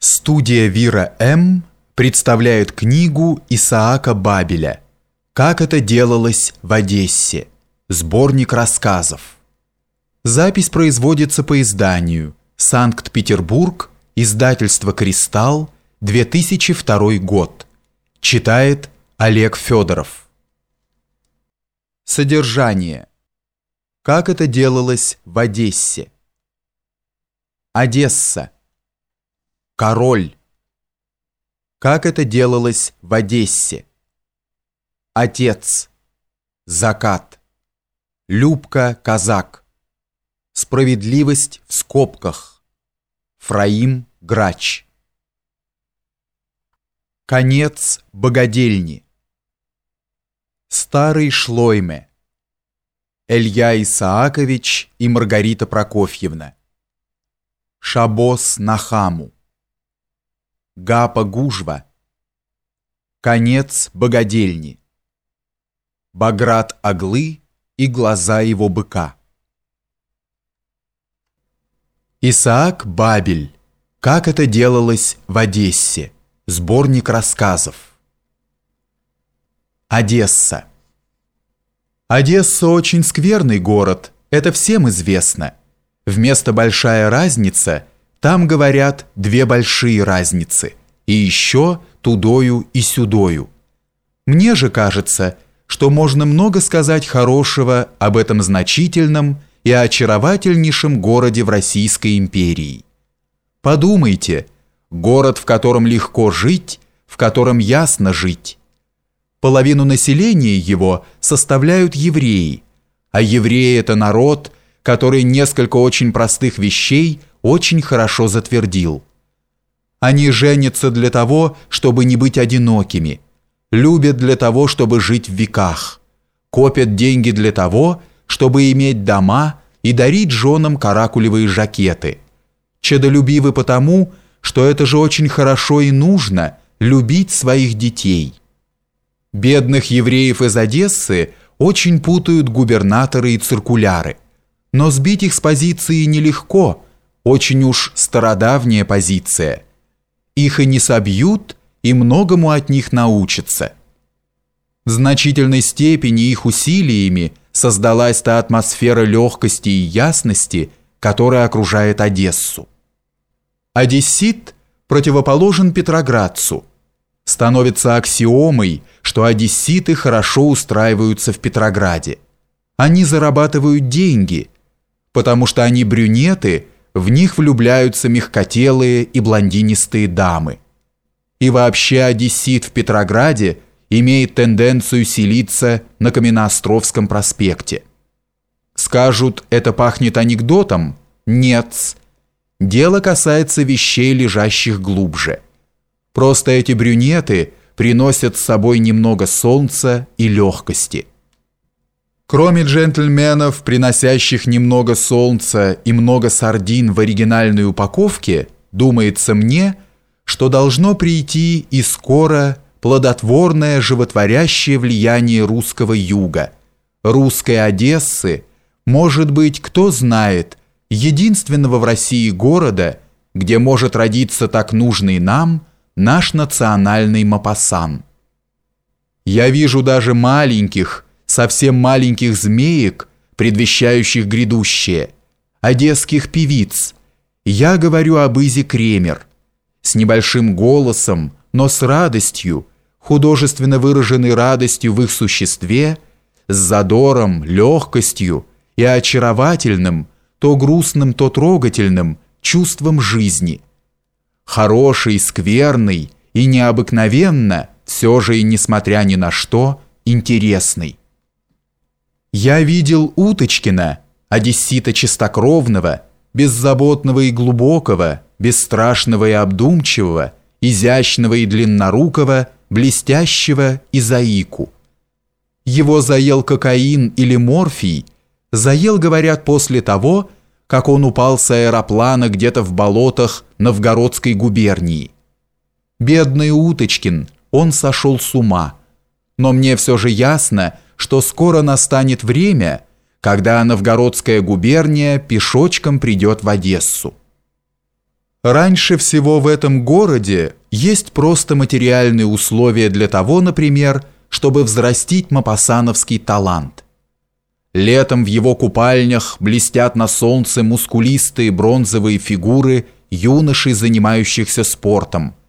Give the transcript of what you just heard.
Студия Вира М. представляет книгу Исаака Бабеля «Как это делалось в Одессе. Сборник рассказов». Запись производится по изданию Санкт-Петербург, издательство «Кристалл», 2002 год. Читает Олег Федоров. Содержание. Как это делалось в Одессе. Одесса. Король. Как это делалось в Одессе. Отец. Закат. Любка, казак. Справедливость в скобках. Фраим, грач. Конец богадельни. Старый Шлойме. Илья Исаакович и Маргарита Прокофьевна. Шабос Нахаму. Гапа Гужва. Конец богадельни. Баграт Оглы и глаза его быка. Исаак Бабель. Как это делалось в Одессе. Сборник рассказов. Одесса. Одесса очень скверный город, это всем известно. Вместо большая разница – там, говорят, две большие разницы. И еще тудою и сюдою. Мне же кажется, что можно много сказать хорошего об этом значительном и очаровательнейшем городе в Российской империи. Подумайте, город, в котором легко жить, в котором ясно жить. Половину населения его составляют евреи, а евреи – это народ, который несколько очень простых вещей – очень хорошо затвердил. Они женятся для того, чтобы не быть одинокими, любят для того, чтобы жить в веках, копят деньги для того, чтобы иметь дома и дарить женам каракулевые жакеты, чадолюбивы потому, что это же очень хорошо и нужно любить своих детей. Бедных евреев из Одессы очень путают губернаторы и циркуляры, но сбить их с позиции нелегко – очень уж стародавняя позиция. Их и не собьют, и многому от них научатся. В значительной степени их усилиями создалась та атмосфера легкости и ясности, которая окружает Одессу. Одессит противоположен Петроградцу. Становится аксиомой, что одесситы хорошо устраиваются в Петрограде. Они зарабатывают деньги, потому что они брюнеты – в них влюбляются мягкотелые и блондинистые дамы. И вообще одессит в Петрограде имеет тенденцию селиться на Каменноостровском проспекте. Скажут, это пахнет анекдотом? Нет. Дело касается вещей, лежащих глубже. Просто эти брюнеты приносят с собой немного солнца и легкости. Кроме джентльменов, приносящих немного солнца и много сардин в оригинальной упаковке, думается мне, что должно прийти и скоро плодотворное животворящее влияние русского юга, русской Одессы, может быть, кто знает, единственного в России города, где может родиться так нужный нам наш национальный Мапасан. Я вижу даже маленьких, совсем маленьких змеек, предвещающих грядущее, одесских певиц. Я говорю об Изе Кремер. С небольшим голосом, но с радостью, художественно выраженной радостью в их существе, с задором, легкостью и очаровательным, то грустным, то трогательным чувством жизни. Хороший, скверный и необыкновенно, все же и несмотря ни на что, интересный. Я видел Уточкина, одессита чистокровного, беззаботного и глубокого, бесстрашного и обдумчивого, изящного и длиннорукого, блестящего и заику. Его заел кокаин или морфий, заел, говорят, после того, как он упал с аэроплана где-то в болотах Новгородской губернии. Бедный Уточкин, он сошел с ума. Но мне все же ясно, что скоро настанет время, когда Новгородская губерния пешочком придет в Одессу. Раньше всего в этом городе есть просто материальные условия для того, например, чтобы взрастить мапасановский талант. Летом в его купальнях блестят на солнце мускулистые бронзовые фигуры юношей, занимающихся спортом –